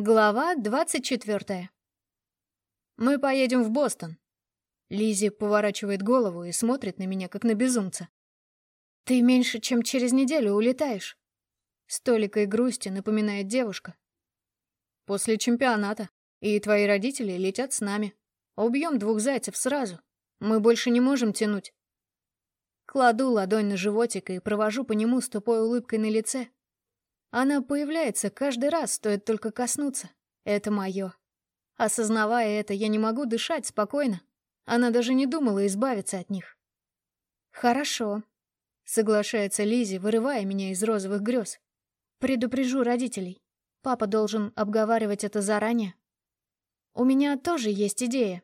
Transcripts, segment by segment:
Глава двадцать четвертая. Мы поедем в Бостон. Лизи поворачивает голову и смотрит на меня, как на безумца. Ты меньше, чем через неделю улетаешь. С толикой грусти напоминает девушка. После чемпионата. И твои родители летят с нами. Убьем двух зайцев сразу. Мы больше не можем тянуть. Кладу ладонь на животик и провожу по нему с тупой улыбкой на лице, она появляется каждый раз, стоит только коснуться. Это мое. Осознавая это, я не могу дышать спокойно. Она даже не думала избавиться от них. «Хорошо», — соглашается Лизи, вырывая меня из розовых грез. «Предупрежу родителей. Папа должен обговаривать это заранее. У меня тоже есть идея.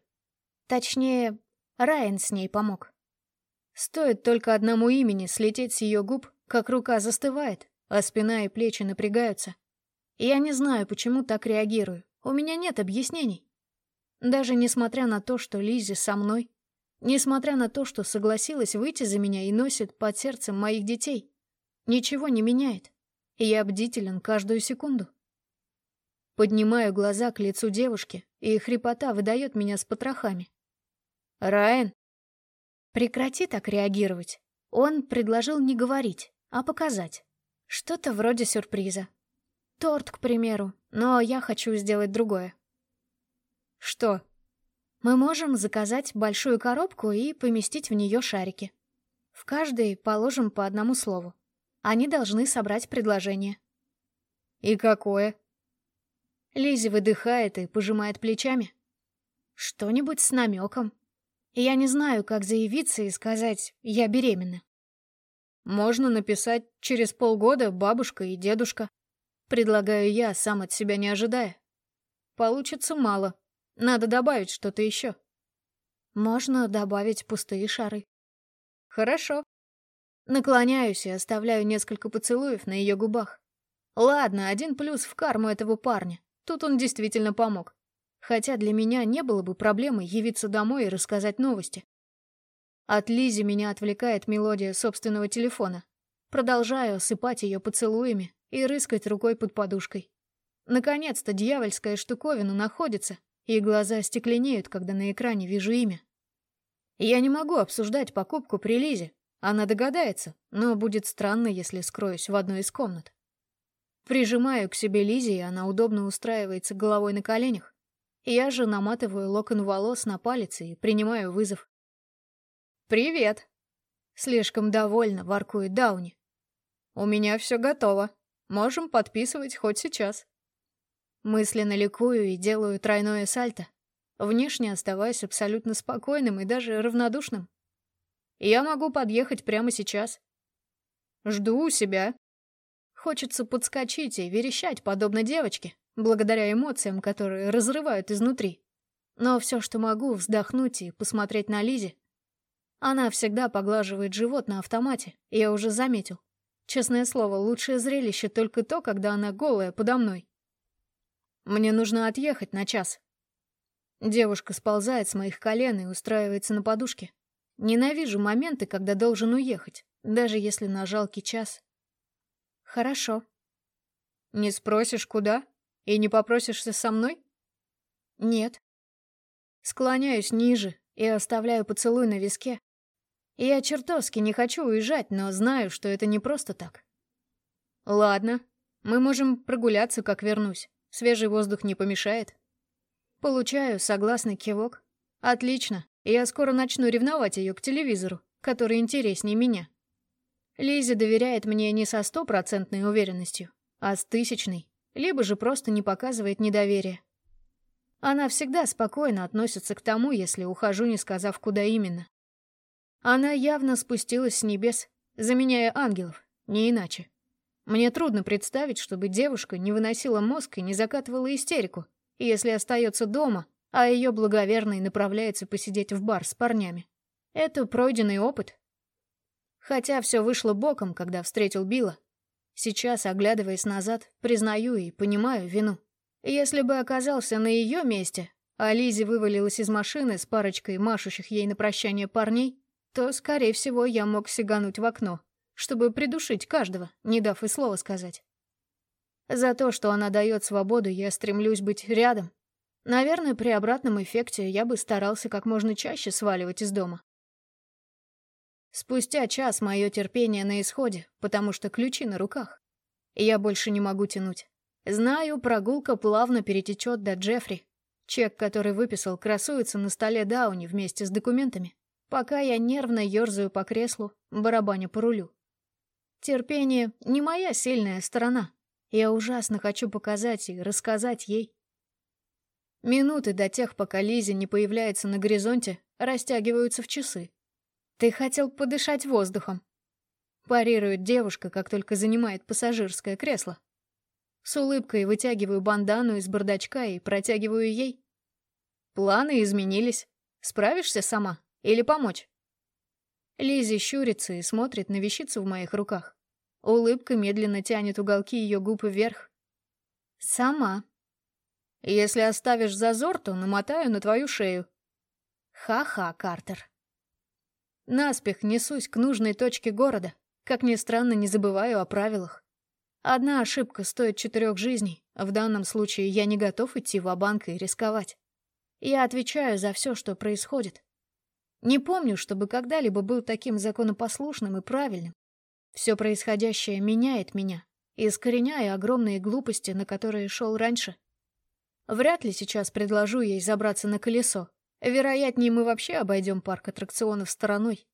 Точнее, Райан с ней помог. Стоит только одному имени слететь с ее губ, как рука застывает, а спина и плечи напрягаются. Я не знаю, почему так реагирую. У меня нет объяснений. Даже несмотря на то, что Лизи со мной, несмотря на то, что согласилась выйти за меня и носит под сердцем моих детей, ничего не меняет, и я бдителен каждую секунду. Поднимаю глаза к лицу девушки, и хрипота выдает меня с потрохами. «Райан?» Прекрати так реагировать. Он предложил не говорить, а показать. Что-то вроде сюрприза. Торт, к примеру, но я хочу сделать другое. Что? Мы можем заказать большую коробку и поместить в нее шарики. В каждой положим по одному слову. Они должны собрать предложение. И какое? Лизи выдыхает и пожимает плечами. Что-нибудь с намеком. Я не знаю, как заявиться и сказать «я беременна». Можно написать через полгода бабушка и дедушка. Предлагаю я, сам от себя не ожидая. Получится мало. Надо добавить что-то еще. Можно добавить пустые шары. Хорошо. Наклоняюсь и оставляю несколько поцелуев на ее губах. Ладно, один плюс в карму этого парня. Тут он действительно помог. Хотя для меня не было бы проблемы явиться домой и рассказать новости. От Лизи меня отвлекает мелодия собственного телефона. Продолжаю осыпать ее поцелуями и рыскать рукой под подушкой. Наконец-то дьявольская штуковина находится, и глаза стекленеют, когда на экране вижу имя. Я не могу обсуждать покупку при Лизе. Она догадается, но будет странно, если скроюсь в одной из комнат. Прижимаю к себе Лизе, и она удобно устраивается головой на коленях. Я же наматываю локон волос на палец и принимаю вызов. «Привет!» Слишком довольно воркует Дауни. «У меня все готово. Можем подписывать хоть сейчас». Мысленно ликую и делаю тройное сальто, внешне оставаясь абсолютно спокойным и даже равнодушным. Я могу подъехать прямо сейчас. Жду у себя. Хочется подскочить и верещать, подобно девочке, благодаря эмоциям, которые разрывают изнутри. Но все, что могу, вздохнуть и посмотреть на Лизе, она всегда поглаживает живот на автомате, я уже заметил. Честное слово, лучшее зрелище только то, когда она голая подо мной. Мне нужно отъехать на час. Девушка сползает с моих колен и устраивается на подушке. Ненавижу моменты, когда должен уехать, даже если на жалкий час. Хорошо. Не спросишь, куда? И не попросишься со мной? Нет. Склоняюсь ниже, и оставляю поцелуй на виске. Я чертовски не хочу уезжать, но знаю, что это не просто так. Ладно, мы можем прогуляться, как вернусь. Свежий воздух не помешает. Получаю согласный кивок. Отлично, я скоро начну ревновать ее к телевизору, который интереснее меня. Лиза доверяет мне не со стопроцентной уверенностью, а с тысячной, либо же просто не показывает недоверия. Она всегда спокойно относится к тому, если ухожу, не сказав, куда именно. Она явно спустилась с небес, заменяя ангелов, не иначе. Мне трудно представить, чтобы девушка не выносила мозг и не закатывала истерику, если остается дома, а ее благоверный направляется посидеть в бар с парнями. Это пройденный опыт. Хотя все вышло боком, когда встретил Билла. Сейчас, оглядываясь назад, признаю и понимаю вину. Если бы оказался на ее месте, а Лизи вывалилась из машины с парочкой машущих ей на прощание парней, то, скорее всего, я мог сигануть в окно, чтобы придушить каждого, не дав и слова сказать. За то, что она дает свободу, я стремлюсь быть рядом. Наверное, при обратном эффекте я бы старался как можно чаще сваливать из дома. Спустя час мое терпение на исходе, потому что ключи на руках. Я больше не могу тянуть. Знаю, прогулка плавно перетечет до Джеффри. Чек, который выписал, красуется на столе Дауни вместе с документами, пока я нервно ерзаю по креслу, барабаня по рулю. Терпение — не моя сильная сторона. Я ужасно хочу показать и рассказать ей. Минуты до тех, пока Лизи не появляется на горизонте, растягиваются в часы. «Ты хотел подышать воздухом», — парирует девушка, как только занимает пассажирское кресло. С улыбкой вытягиваю бандану из бардачка и протягиваю ей. Планы изменились. Справишься сама? Или помочь? Лизи щурится и смотрит на вещицу в моих руках. Улыбка медленно тянет уголки ее губ вверх. «Сама». «Если оставишь зазор, то намотаю на твою шею». «Ха-ха, Картер». Наспех несусь к нужной точке города. Как ни странно, не забываю о правилах. Одна ошибка стоит четырех жизней, в данном случае я не готов идти в банк и рисковать. Я отвечаю за все, что происходит. Не помню, чтобы когда-либо был таким законопослушным и правильным. Все происходящее меняет меня, искореняя огромные глупости, на которые шел раньше. Вряд ли сейчас предложу ей забраться на колесо. Вероятнее, мы вообще обойдем парк аттракционов стороной.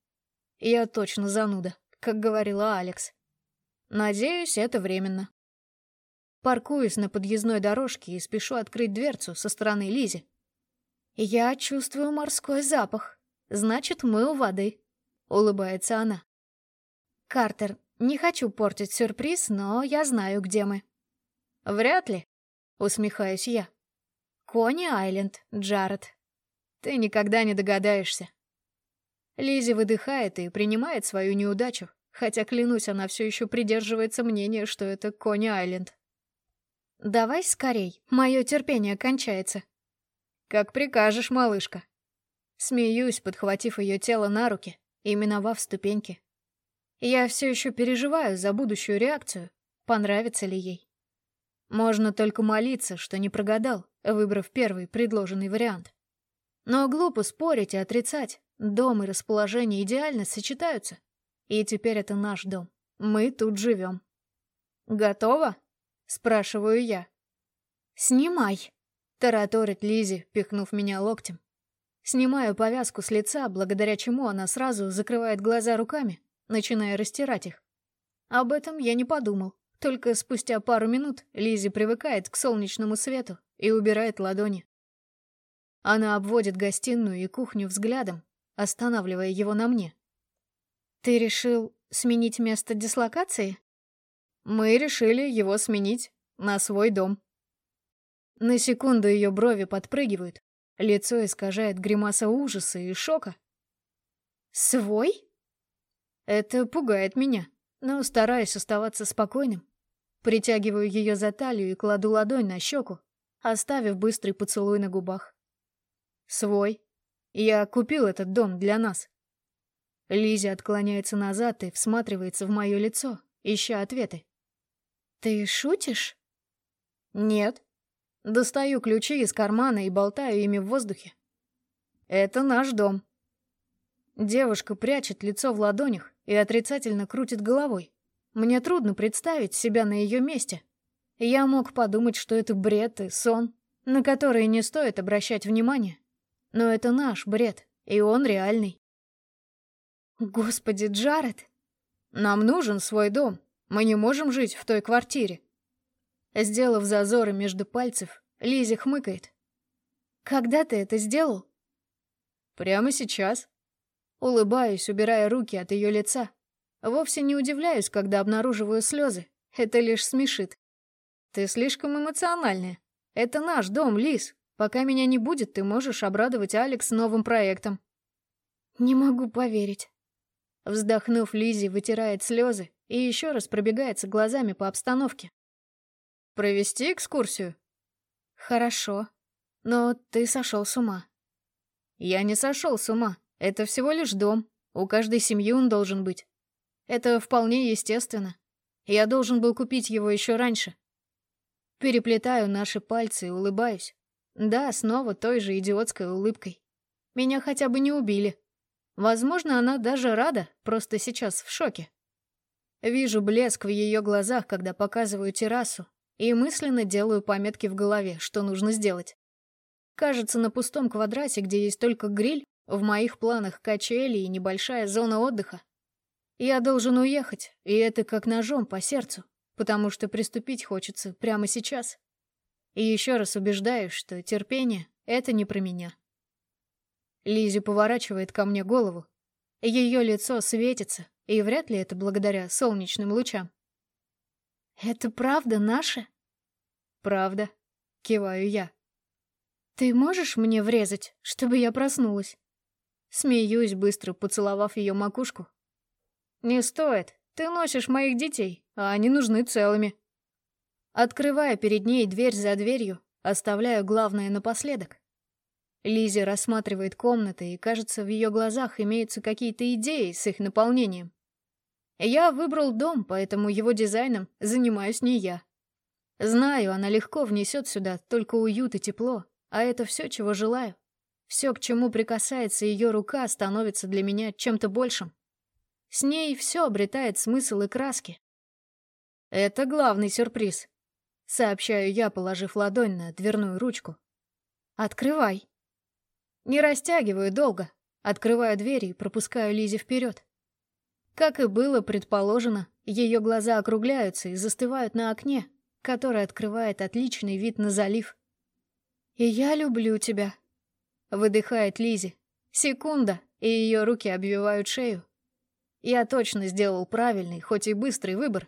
Я точно зануда, как говорила Алекс. Надеюсь, это временно. Паркуюсь на подъездной дорожке и спешу открыть дверцу со стороны Лизи. Я чувствую морской запах. Значит, мы у воды. Улыбается она. Картер, не хочу портить сюрприз, но я знаю, где мы. Вряд ли. Усмехаюсь я. Кони-Айленд, Джаред. Ты никогда не догадаешься. Лизи выдыхает и принимает свою неудачу, Хотя, клянусь, она все еще придерживается мнения, что это Кони-Айленд. «Давай скорей, мое терпение кончается». «Как прикажешь, малышка». Смеюсь, подхватив ее тело на руки и миновав ступеньки. Я все еще переживаю за будущую реакцию, понравится ли ей. Можно только молиться, что не прогадал, выбрав первый предложенный вариант. Но глупо спорить и отрицать. Дом и расположение идеально сочетаются. И теперь это наш дом. Мы тут живем. Готово? Спрашиваю я. Снимай, тараторит Лизи, пихнув меня локтем. Снимаю повязку с лица, благодаря чему она сразу закрывает глаза руками, начиная растирать их. Об этом я не подумал. Только спустя пару минут Лизи привыкает к солнечному свету и убирает ладони. Она обводит гостиную и кухню взглядом, останавливая его на мне. Ты решил сменить место дислокации? Мы решили его сменить на свой дом. На секунду ее брови подпрыгивают, лицо искажает гримаса ужаса и шока. Свой? Это пугает меня, но стараюсь оставаться спокойным. Притягиваю ее за талию и кладу ладонь на щеку, оставив быстрый поцелуй на губах. Свой. Я купил этот дом для нас. Лизи отклоняется назад и всматривается в мое лицо, ища ответы. «Ты шутишь?» «Нет». Достаю ключи из кармана и болтаю ими в воздухе. «Это наш дом». Девушка прячет лицо в ладонях и отрицательно крутит головой. Мне трудно представить себя на ее месте. Я мог подумать, что это бред и сон, на которые не стоит обращать внимание. Но это наш бред, и он реальный. Господи, Джаред! Нам нужен свой дом. Мы не можем жить в той квартире. Сделав зазоры между пальцев, Лизи хмыкает. Когда ты это сделал? Прямо сейчас. Улыбаюсь, убирая руки от ее лица. Вовсе не удивляюсь, когда обнаруживаю слезы. Это лишь смешит. Ты слишком эмоциональная. Это наш дом, Лиз. Пока меня не будет, ты можешь обрадовать Алекс новым проектом. Не могу поверить. Вздохнув, Лизи вытирает слезы и еще раз пробегается глазами по обстановке. «Провести экскурсию?» «Хорошо. Но ты сошел с ума». «Я не сошел с ума. Это всего лишь дом. У каждой семьи он должен быть. Это вполне естественно. Я должен был купить его еще раньше. Переплетаю наши пальцы и улыбаюсь. Да, снова той же идиотской улыбкой. Меня хотя бы не убили. Возможно, она даже рада, просто сейчас в шоке. Вижу блеск в ее глазах, когда показываю террасу, и мысленно делаю пометки в голове, что нужно сделать. Кажется, на пустом квадрате, где есть только гриль, в моих планах качели и небольшая зона отдыха. Я должен уехать, и это как ножом по сердцу, потому что приступить хочется прямо сейчас. И еще раз убеждаюсь, что терпение — это не про меня. Лизи поворачивает ко мне голову. Ее лицо светится, и вряд ли это благодаря солнечным лучам. «Это правда наше?» «Правда», — киваю я. «Ты можешь мне врезать, чтобы я проснулась?» Смеюсь, быстро поцеловав ее макушку. «Не стоит. Ты носишь моих детей, а они нужны целыми». Открывая перед ней дверь за дверью, оставляю главное напоследок. Лизи рассматривает комнаты, и, кажется, в ее глазах имеются какие-то идеи с их наполнением. Я выбрал дом, поэтому его дизайном занимаюсь не я. Знаю, она легко внесет сюда только уют и тепло, а это все, чего желаю. Все, к чему прикасается ее рука, становится для меня чем-то большим. С ней все обретает смысл и краски. Это главный сюрприз, сообщаю я, положив ладонь на дверную ручку. Открывай. Не растягиваю долго, открываю дверь и пропускаю Лизе вперед. Как и было предположено, ее глаза округляются и застывают на окне, которое открывает отличный вид на залив. «И я люблю тебя», — выдыхает Лизи. Секунда, и ее руки обвивают шею. Я точно сделал правильный, хоть и быстрый выбор.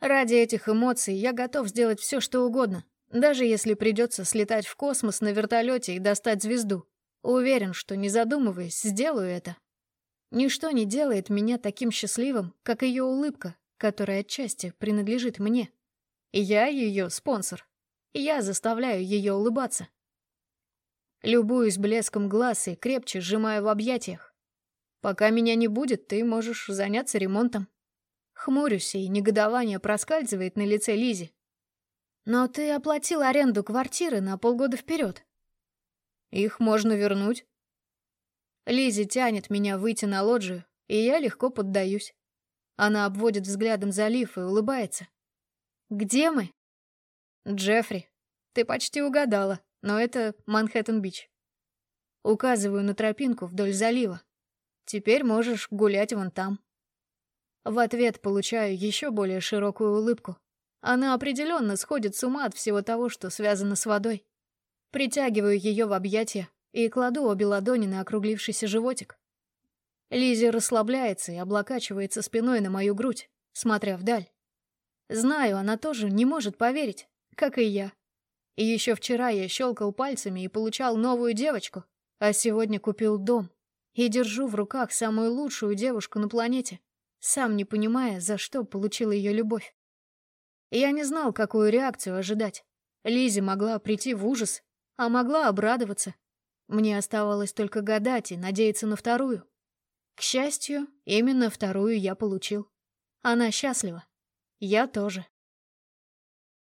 Ради этих эмоций я готов сделать все, что угодно, даже если придется слетать в космос на вертолете и достать звезду. Уверен, что, не задумываясь, сделаю это. Ничто не делает меня таким счастливым, как ее улыбка, которая отчасти принадлежит мне. Я ее спонсор. Я заставляю ее улыбаться. Любуюсь блеском глаз и крепче сжимаю в объятиях. Пока меня не будет, ты можешь заняться ремонтом. Хмурюсь, и негодование проскальзывает на лице Лизи. Но ты оплатил аренду квартиры на полгода вперед. Их можно вернуть. Лизи тянет меня выйти на лоджию, и я легко поддаюсь. Она обводит взглядом залив и улыбается. «Где мы?» «Джеффри, ты почти угадала, но это Манхэттен-Бич». Указываю на тропинку вдоль залива. Теперь можешь гулять вон там. В ответ получаю еще более широкую улыбку. Она определенно сходит с ума от всего того, что связано с водой. Притягиваю ее в объятия и кладу обе ладони на округлившийся животик. Лизи расслабляется и облокачивается спиной на мою грудь, смотря вдаль. Знаю, она тоже не может поверить, как и я. И еще вчера я щелкал пальцами и получал новую девочку, а сегодня купил дом. И держу в руках самую лучшую девушку на планете, сам не понимая, за что получил ее любовь. Я не знал, какую реакцию ожидать. Лизи могла прийти в ужас а могла обрадоваться. Мне оставалось только гадать и надеяться на вторую. К счастью, именно вторую я получил. Она счастлива. Я тоже.